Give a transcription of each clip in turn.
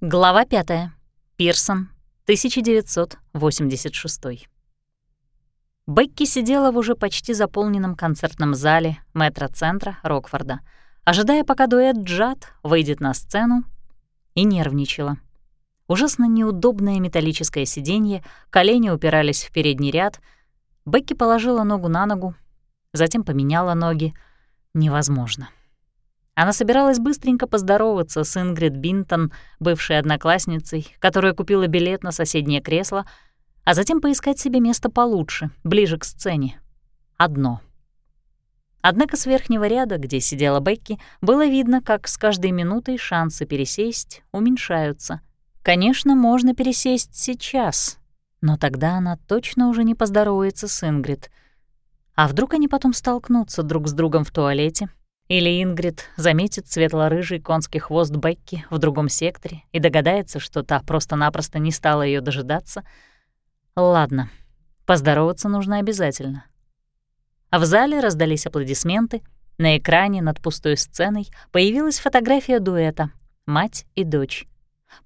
Глава 5. Пирсон, 1986. Бекки сидела в уже почти заполненном концертном зале метро-центра Рокфорда, ожидая, пока дуэт «Джад» выйдет на сцену, и нервничала. Ужасно неудобное металлическое сиденье, колени упирались в передний ряд. Бекки положила ногу на ногу, затем поменяла ноги. Невозможно. Она собиралась быстренько поздороваться с Ингрид Бинтон, бывшей одноклассницей, которая купила билет на соседнее кресло, а затем поискать себе место получше, ближе к сцене. Одно. Однако с верхнего ряда, где сидела Бекки, было видно, как с каждой минутой шансы пересесть уменьшаются. Конечно, можно пересесть сейчас, но тогда она точно уже не поздоровается с Ингрид. А вдруг они потом столкнутся друг с другом в туалете, или Ингрид заметит светло-рыжий конский хвост Бекки в другом секторе и догадается, что та просто-напросто не стала ее дожидаться. Ладно, поздороваться нужно обязательно. А в зале раздались аплодисменты. На экране над пустой сценой появилась фотография дуэта «Мать и дочь».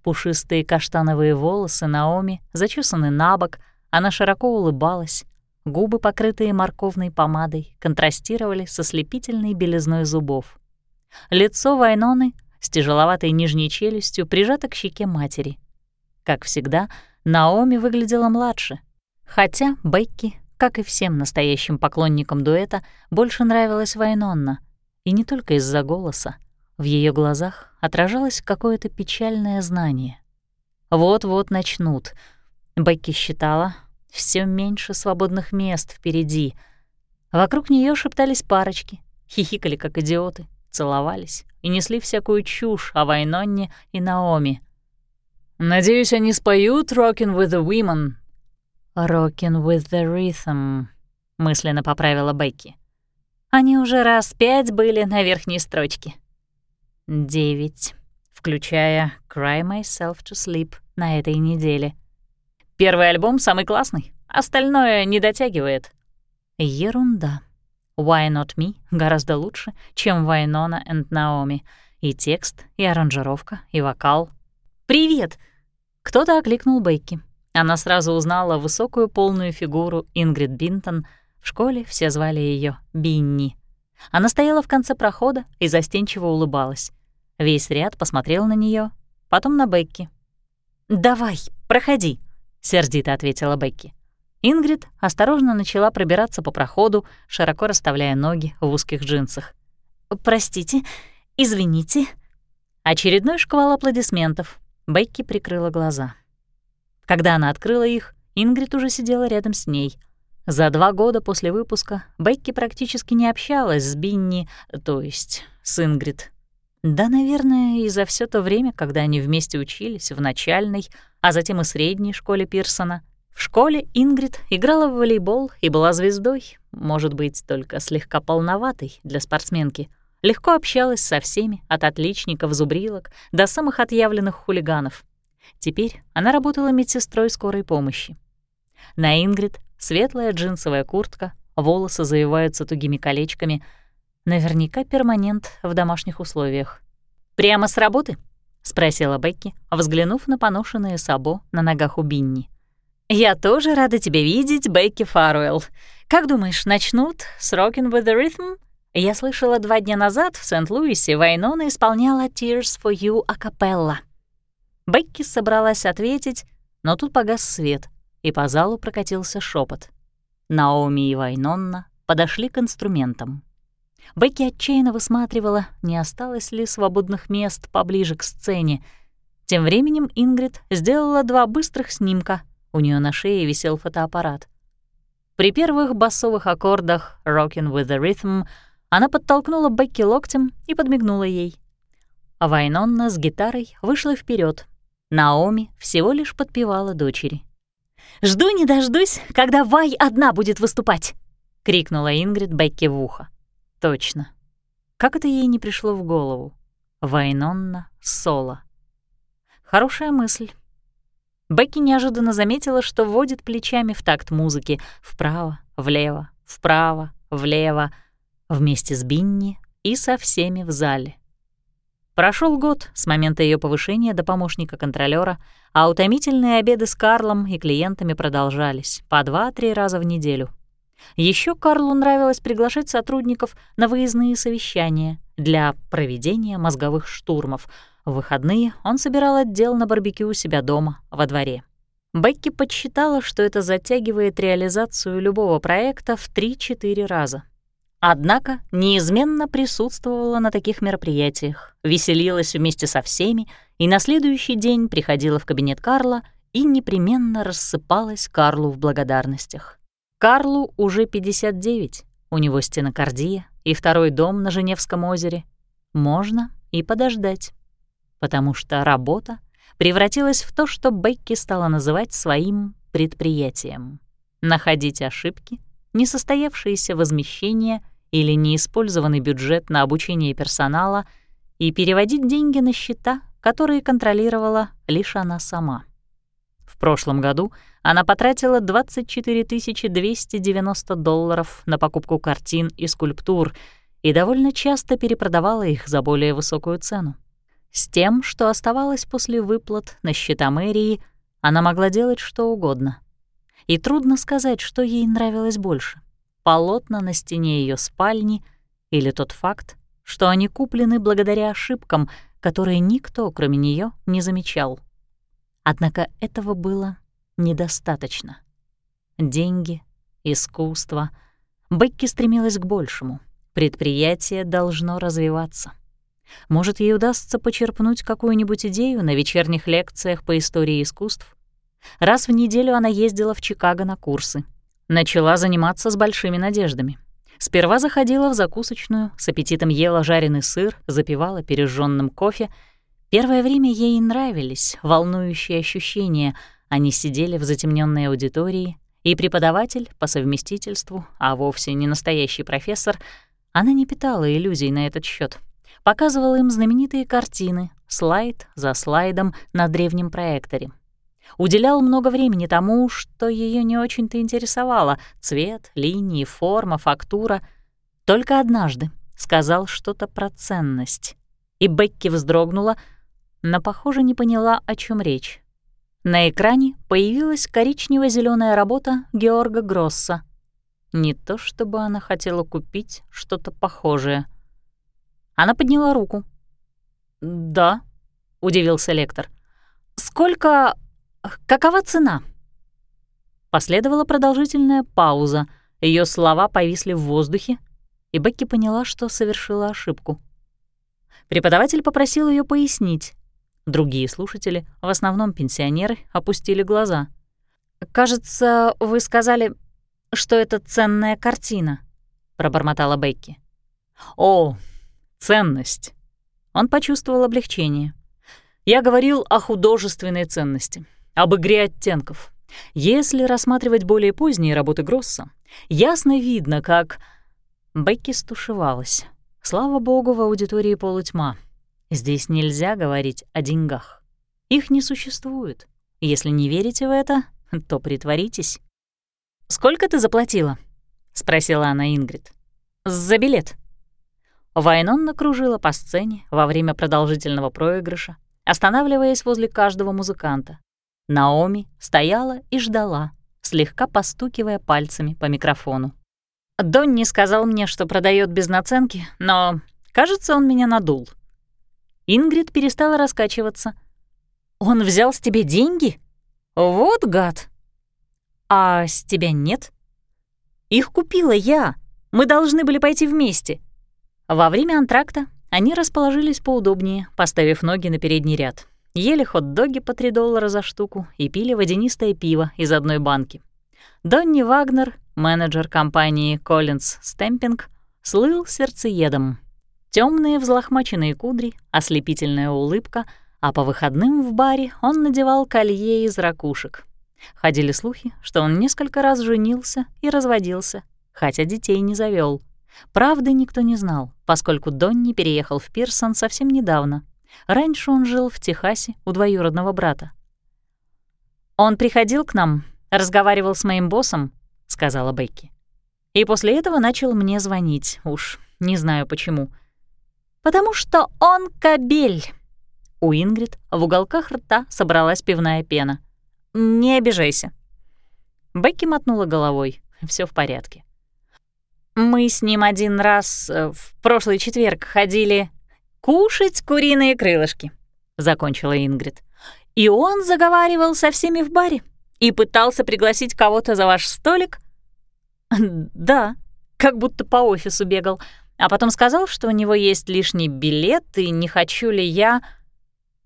Пушистые каштановые волосы Наоми зачесаны на бок, она широко улыбалась, Губы, покрытые морковной помадой, контрастировали со слепительной белизной зубов. Лицо Вайноны с тяжеловатой нижней челюстью прижато к щеке матери. Как всегда, Наоми выглядела младше, хотя Бекки, как и всем настоящим поклонникам дуэта, больше нравилась Вайнонна, и не только из-за голоса. В ее глазах отражалось какое-то печальное знание. Вот-вот начнут. Бекки считала, все меньше свободных мест впереди. Вокруг нее шептались парочки, хихикали как идиоты, целовались и несли всякую чушь о Вайнонне и Наоми. «Надеюсь, они споют «Rockin' with the Women». «Rockin' with the Rhythm», — мысленно поправила Бекки. Они уже раз пять были на верхней строчке. Девять, включая «Cry Myself to Sleep» на этой неделе — Первый альбом самый классный, остальное не дотягивает. Ерунда. Why Not Me гораздо лучше, чем Wynonna and Naomi. И текст, и аранжировка, и вокал. «Привет!» Кто-то окликнул Бейки. Она сразу узнала высокую полную фигуру Ингрид Бинтон. В школе все звали ее Бинни. Она стояла в конце прохода и застенчиво улыбалась. Весь ряд посмотрел на нее, потом на Бекки. «Давай, проходи», — сердито ответила Бекки. Ингрид осторожно начала пробираться по проходу, широко расставляя ноги в узких джинсах. «Простите, извините». Очередной шквал аплодисментов. Бекки прикрыла глаза. Когда она открыла их, Ингрид уже сидела рядом с ней. За два года после выпуска Бекки практически не общалась с Бинни, то есть с Ингрид. Да, наверное, и за все то время, когда они вместе учились в начальной, а затем и средней школе Пирсона. В школе Ингрид играла в волейбол и была звездой, может быть, только слегка полноватой для спортсменки. Легко общалась со всеми, от отличников-зубрилок до самых отъявленных хулиганов. Теперь она работала медсестрой скорой помощи. На Ингрид светлая джинсовая куртка, волосы завиваются тугими колечками. Наверняка перманент в домашних условиях. «Прямо с работы?» — спросила Бекки, взглянув на поношенные сабо на ногах у Бинни. «Я тоже рада тебя видеть, Бекки Фаруэлл. Как думаешь, начнут с «Rockin' with the Rhythm»?» Я слышала два дня назад в Сент-Луисе Вайнона исполняла «Tears for You» акапелла. Бекки собралась ответить, но тут погас свет, и по залу прокатился шепот. Наоми и Вайнонна подошли к инструментам. Бекки отчаянно высматривала, не осталось ли свободных мест поближе к сцене. Тем временем Ингрид сделала два быстрых снимка. У нее на шее висел фотоаппарат. При первых басовых аккордах «Rockin' with the Rhythm» она подтолкнула Бекки локтем и подмигнула ей. Вайнонна с гитарой вышла вперед. Наоми всего лишь подпевала дочери. «Жду не дождусь, когда Вай одна будет выступать!» — крикнула Ингрид Бекки в ухо. Точно. Как это ей не пришло в голову? Вайнонна Соло. Хорошая мысль. Бекки неожиданно заметила, что водит плечами в такт музыки вправо, влево, вправо, влево, вместе с Бинни и со всеми в зале. Прошел год с момента ее повышения до помощника контролера, а утомительные обеды с Карлом и клиентами продолжались по два-три раза в неделю. Еще Карлу нравилось приглашать сотрудников на выездные совещания для проведения мозговых штурмов. В выходные он собирал отдел на барбекю у себя дома, во дворе. Бекки подсчитала, что это затягивает реализацию любого проекта в 3-4 раза. Однако неизменно присутствовала на таких мероприятиях, веселилась вместе со всеми и на следующий день приходила в кабинет Карла и непременно рассыпалась Карлу в благодарностях. Карлу уже 59, у него стенокардия и второй дом на Женевском озере. Можно и подождать, потому что работа превратилась в то, что Бекки стала называть своим предприятием. Находить ошибки, несостоявшиеся возмещения — или неиспользованный бюджет на обучение персонала и переводить деньги на счета, которые контролировала лишь она сама. В прошлом году она потратила 24 290 долларов на покупку картин и скульптур и довольно часто перепродавала их за более высокую цену. С тем, что оставалось после выплат на счета мэрии, она могла делать что угодно. И трудно сказать, что ей нравилось больше — полотна на стене ее спальни или тот факт, что они куплены благодаря ошибкам, которые никто, кроме нее, не замечал. Однако этого было недостаточно. Деньги, искусство. Бекки стремилась к большему. Предприятие должно развиваться. Может, ей удастся почерпнуть какую-нибудь идею на вечерних лекциях по истории искусств? Раз в неделю она ездила в Чикаго на курсы — Начала заниматься с большими надеждами. Сперва заходила в закусочную, с аппетитом ела жареный сыр, запивала пережженным кофе. Первое время ей нравились волнующие ощущения. Они сидели в затемненной аудитории, и преподаватель по совместительству, а вовсе не настоящий профессор, она не питала иллюзий на этот счет. Показывала им знаменитые картины, слайд за слайдом на древнем проекторе — уделял много времени тому, что ее не очень-то интересовало — цвет, линии, форма, фактура. Только однажды сказал что-то про ценность. И Бекки вздрогнула, но, похоже, не поняла, о чем речь. На экране появилась коричнево зеленая работа Георга Гросса. Не то чтобы она хотела купить что-то похожее. Она подняла руку. «Да», — удивился лектор. «Сколько Какова цена?» Последовала продолжительная пауза, ее слова повисли в воздухе, и Бекки поняла, что совершила ошибку. Преподаватель попросил ее пояснить. Другие слушатели, в основном пенсионеры, опустили глаза. «Кажется, вы сказали, что это ценная картина», — пробормотала Бекки. «О, ценность!» Он почувствовал облегчение. «Я говорил о художественной ценности об игре оттенков. Если рассматривать более поздние работы Гросса, ясно видно, как... Бекки стушевалась. Слава богу, в аудитории полутьма. Здесь нельзя говорить о деньгах. Их не существует. Если не верите в это, то притворитесь. «Сколько ты заплатила?» — спросила она Ингрид. «За билет». Вайнонна кружила по сцене во время продолжительного проигрыша, останавливаясь возле каждого музыканта, Наоми стояла и ждала, слегка постукивая пальцами по микрофону. Донни сказал мне, что продает без наценки, но, кажется, он меня надул. Ингрид перестала раскачиваться. «Он взял с тебя деньги? Вот гад!» «А с тебя нет?» «Их купила я. Мы должны были пойти вместе». Во время антракта они расположились поудобнее, поставив ноги на передний ряд ели хот-доги по 3 доллара за штуку и пили водянистое пиво из одной банки. Донни Вагнер, менеджер компании Collins Stamping, слыл сердцеедом. Темные взлохмаченные кудри, ослепительная улыбка, а по выходным в баре он надевал колье из ракушек. Ходили слухи, что он несколько раз женился и разводился, хотя детей не завел. Правды никто не знал, поскольку Донни переехал в Пирсон совсем недавно — Раньше он жил в Техасе у двоюродного брата. «Он приходил к нам, разговаривал с моим боссом», — сказала Бекки. «И после этого начал мне звонить, уж не знаю почему. «Потому что он кобель». У Ингрид в уголках рта собралась пивная пена. «Не обижайся». Бекки мотнула головой. Все в порядке. «Мы с ним один раз э, в прошлый четверг ходили кушать куриные крылышки», — закончила Ингрид. «И он заговаривал со всеми в баре и пытался пригласить кого-то за ваш столик?» «Да, как будто по офису бегал, а потом сказал, что у него есть лишний билет, и не хочу ли я...»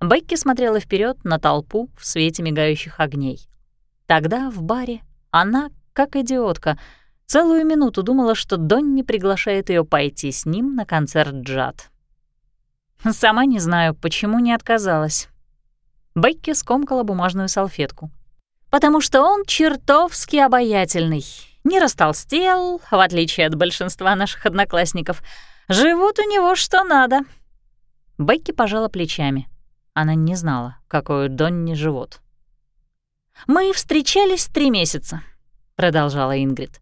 Бекки смотрела вперед на толпу в свете мигающих огней. Тогда в баре она, как идиотка, целую минуту думала, что Донни приглашает ее пойти с ним на концерт Джад. Сама не знаю, почему не отказалась. Бекки скомкала бумажную салфетку. «Потому что он чертовски обаятельный. Не растолстел, в отличие от большинства наших одноклассников. Живут у него что надо». Бекки пожала плечами. Она не знала, какой у Донни живот. «Мы встречались три месяца», — продолжала Ингрид.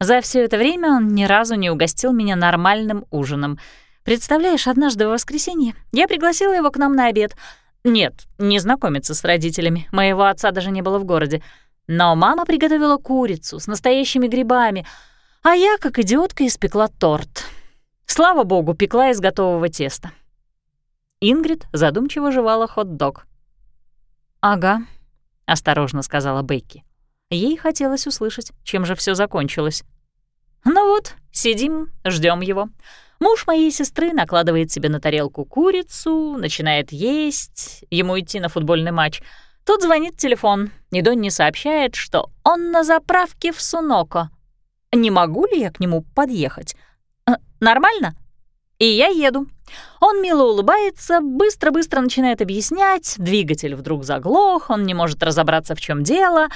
«За все это время он ни разу не угостил меня нормальным ужином. Представляешь, однажды в воскресенье я пригласила его к нам на обед. Нет, не знакомиться с родителями, моего отца даже не было в городе. Но мама приготовила курицу с настоящими грибами, а я, как идиотка, испекла торт. Слава богу, пекла из готового теста. Ингрид задумчиво жевала хот-дог. «Ага», — осторожно сказала Бекки. Ей хотелось услышать, чем же все закончилось. «Ну вот, сидим, ждем его. Муж моей сестры накладывает себе на тарелку курицу, начинает есть, ему идти на футбольный матч. Тут звонит телефон, и Донни сообщает, что он на заправке в Суноко. Не могу ли я к нему подъехать? Э, нормально?» И я еду. Он мило улыбается, быстро-быстро начинает объяснять, двигатель вдруг заглох, он не может разобраться, в чем дело.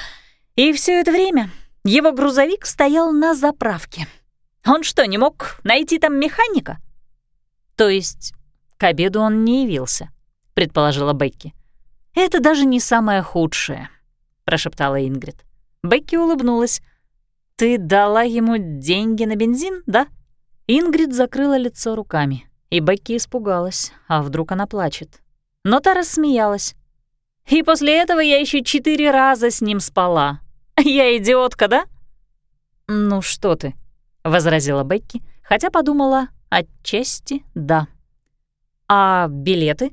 И все это время его грузовик стоял на заправке. Он что, не мог найти там механика? То есть к обеду он не явился, предположила Бекки. Это даже не самое худшее, прошептала Ингрид. Бекки улыбнулась. Ты дала ему деньги на бензин, да? Ингрид закрыла лицо руками, и Бекки испугалась, а вдруг она плачет. Но та рассмеялась. «И после этого я еще четыре раза с ним спала. Я идиотка, да?» «Ну что ты», — возразила Бекки, хотя подумала, отчасти да. «А билеты?»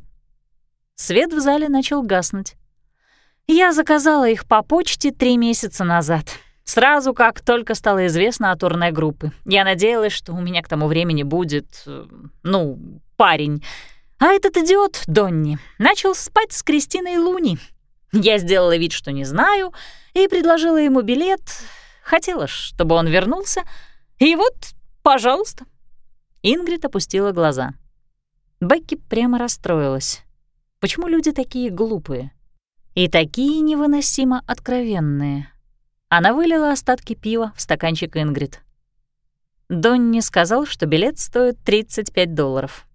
Свет в зале начал гаснуть. «Я заказала их по почте три месяца назад», Сразу, как только стало известно о турне группы. Я надеялась, что у меня к тому времени будет, э, ну, парень. А этот идиот, Донни, начал спать с Кристиной Луни. Я сделала вид, что не знаю, и предложила ему билет. Хотела, чтобы он вернулся. И вот, пожалуйста. Ингрид опустила глаза. Бекки прямо расстроилась. Почему люди такие глупые? И такие невыносимо откровенные. Она вылила остатки пива в стаканчик Ингрид. Донни сказал, что билет стоит 35 долларов.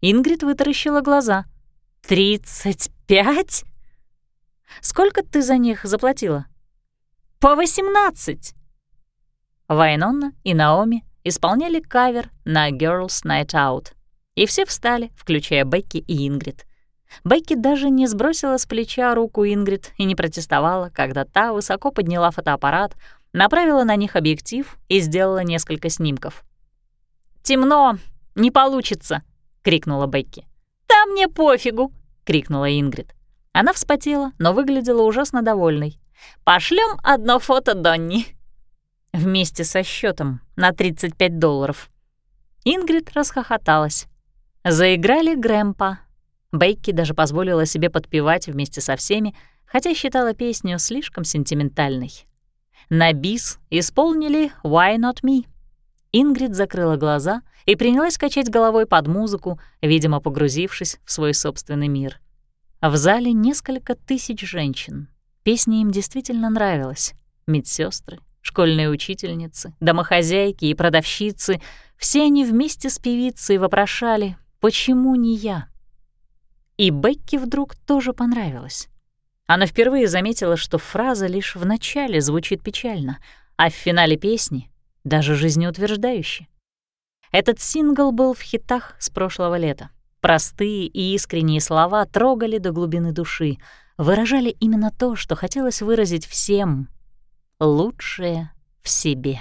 Ингрид вытаращила глаза. «Тридцать пять? Сколько ты за них заплатила?» «По восемнадцать!» Вайнонна и Наоми исполняли кавер на «Girls Night Out», и все встали, включая Бекки и Ингрид. Бекки даже не сбросила с плеча руку Ингрид и не протестовала, когда та высоко подняла фотоаппарат, направила на них объектив и сделала несколько снимков. «Темно, не получится!» — крикнула Бекки. «Да мне пофигу!» — крикнула Ингрид. Она вспотела, но выглядела ужасно довольной. Пошлем одно фото Донни!» Вместе со счетом на 35 долларов. Ингрид расхохоталась. Заиграли Грэмпа, Бейки даже позволила себе подпевать вместе со всеми, хотя считала песню слишком сентиментальной. На бис исполнили «Why Not Me?». Ингрид закрыла глаза и принялась качать головой под музыку, видимо, погрузившись в свой собственный мир. В зале несколько тысяч женщин. Песня им действительно нравилась. Медсестры, школьные учительницы, домохозяйки и продавщицы — все они вместе с певицей вопрошали «Почему не я?». И Бекки вдруг тоже понравилось. Она впервые заметила, что фраза лишь в начале звучит печально, а в финале песни — даже жизнеутверждающе. Этот сингл был в хитах с прошлого лета. Простые и искренние слова трогали до глубины души, выражали именно то, что хотелось выразить всем — лучшее в себе.